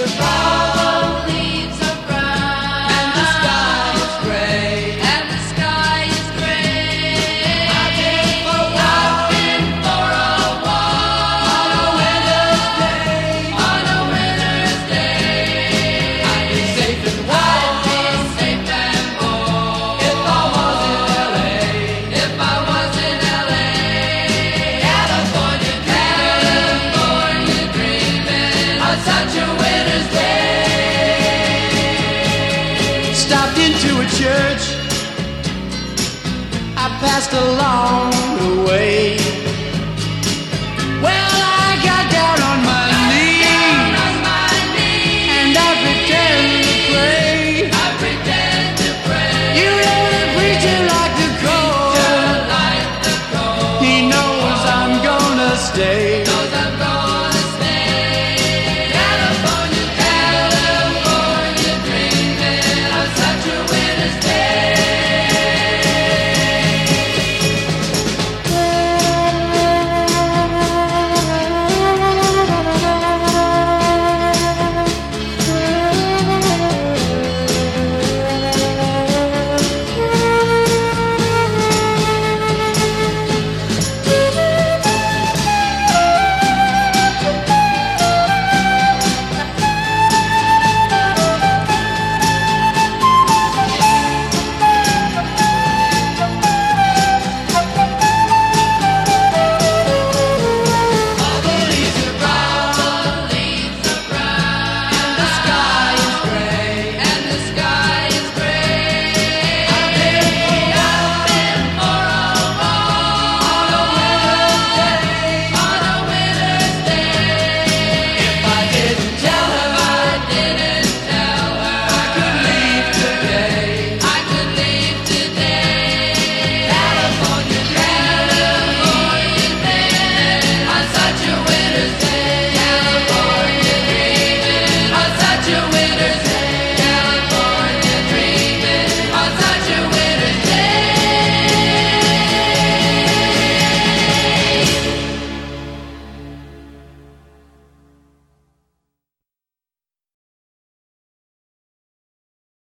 goodbye. stopped into a church. I passed along the way.